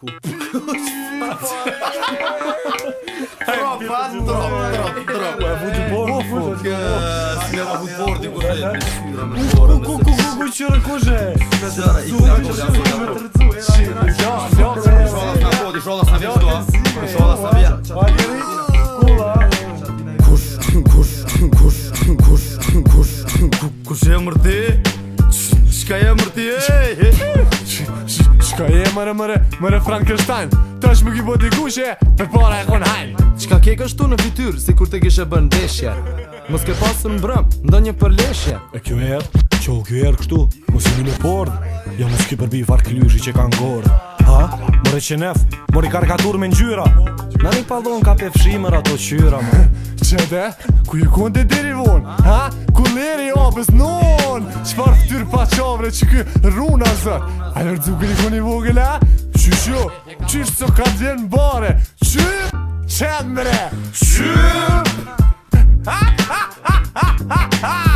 ku Tropa, tropa, tropa, tropa, e vujtë borë, e vujtë borë, e vujtë borë, e vujtë borë, e vujtë borë, e vujtë borë, e vujtë borë, e vujtë borë, e vujtë borë, e vujtë borë, e vujtë borë, e vujtë borë, e vujtë borë, e vujtë Ka je mërë mërë mërë Frankenstein Tash është më kjo bëti kushe Për para e kon hajnë Qka ke kështu në fityrë Si kur të kishe bërë ndeshje Mos ke pasë në brëm ndonjë një përleshje E kjo erë Qo kjo erë kështu Mos i një në pordë Ja mos përbi farë këllyshi që kanë gorë Ha? Mërë që nef Mërë i me njyra Në një pallon ka pefshimër ato qyra Qede? Ku ju kunde diri vun? Ha? Ku liri opës nuk? Qfar ftyr pa qavre që kë runa zë A i nërdu ku një vogël e Që që që që ka djenë bare Që qëmre Që Ha ha ha ha ha ha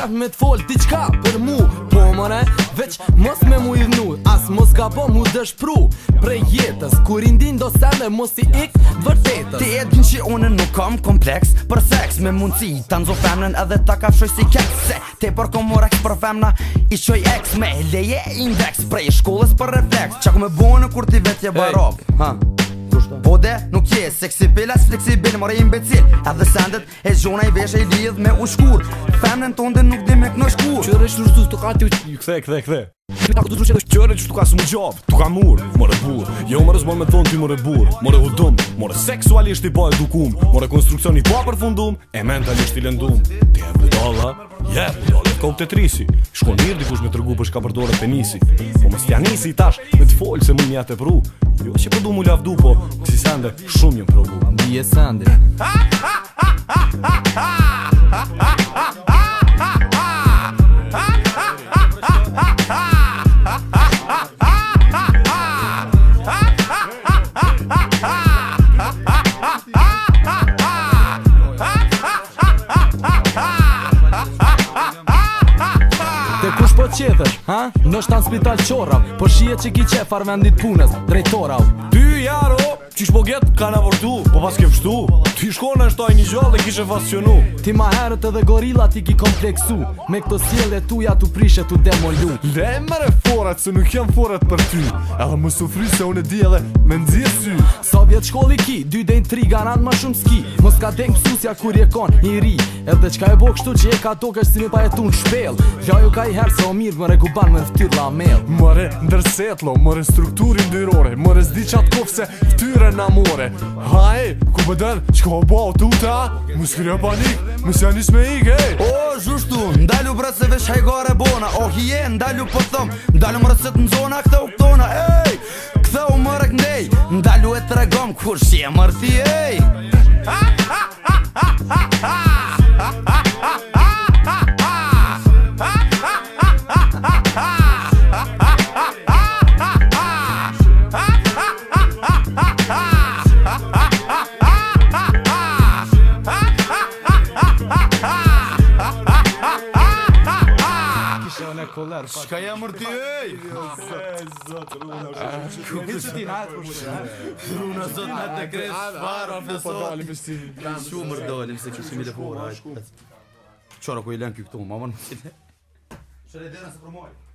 qef me t'fol diqka për mu Po mëre, veç mos me mu i As mos ka po mu dëshpru Pre jetës Kur i ndin do seme mos i ik vërtetës Ti edhin që une nuk kam kompleks për seks Me mundësi ta nëzo femnen edhe ta ka fshoj si keks Se te për reks për femna i shoj eks Me leje index prej shkollës për refleks Qa ku me bone kur ti vetje barob hey. Bode nuk je seksibil as fleksibil Mora i mbecil Edhe sendet e zhona i veshe i lidh me u shkur Femnen tonde nuk di me këno shkur Qërë e shlurës të kati u Kthe, kthe, kthe Ta këtu që është që të ka së më gjabë Të ka mur, bur Jo më rëzbon me thonë ty mërë bur Mërë hudum, mërë seksualisht i po edukum Mërë konstruksion i pa për fundum E mentalisht i lëndum Ti e për Yeah, do le kom të trisi Shko njërë dikush me të për përshka përdore penisi Po më s'tja nisi i tash, me të folë se më një atë e pru Jo që përdu po mu lafdu, po kësi sande shumë një më pru Ndje sande ha ha ha ha ha ha ha qedhet, ha? në tanë spital qorav Po shie që ki qefar vendit punës, drejtorav Ty jaro, që po get, ka në vërtu Po pas ke pështu Ty shkona është taj një gjallë dhe kishe fascionu Ti ma herët edhe gorilla ti ki kompleksu Me këto sjele tuja tu prishe tu demolu Le mëre forat se nuk jam forat për ty Edhe më sufri se unë e di edhe me nëzirë sy Sa vjetë shkolli ki, dy dejnë tri garant ma shumë ski Mos ka denk susja kur je kon, i ri Edhe qka e bo kështu që je ka tokë si një pa jetu në shpel Gjaju ka i herë se o mirë mëre ku me ftyrë la melë Mëre ndërsetlo, mëre strukturin dyrore Mëre zdi qatë kofë se ftyrë e namore Ha e, ku bëdër, po që ka bëa o po tuta? Musë kërë panik, musë janë njësë me ikë e O, zhushtu, ndalu bratë se vesh hajgare bona O, oh, hije, ndalu po thëmë, ndalu më në zona këta u tona E, këta u mërek ndej, ndalu e të regomë, kur shi e mërë kolar. Shka ja mërë ti, ej! Kupi që ti natë për shumë, ha? Runa zotë natë të kresh, farë, Shumë mërë se që shumë i dhe ku i lenë kjo këtu, mamën më se të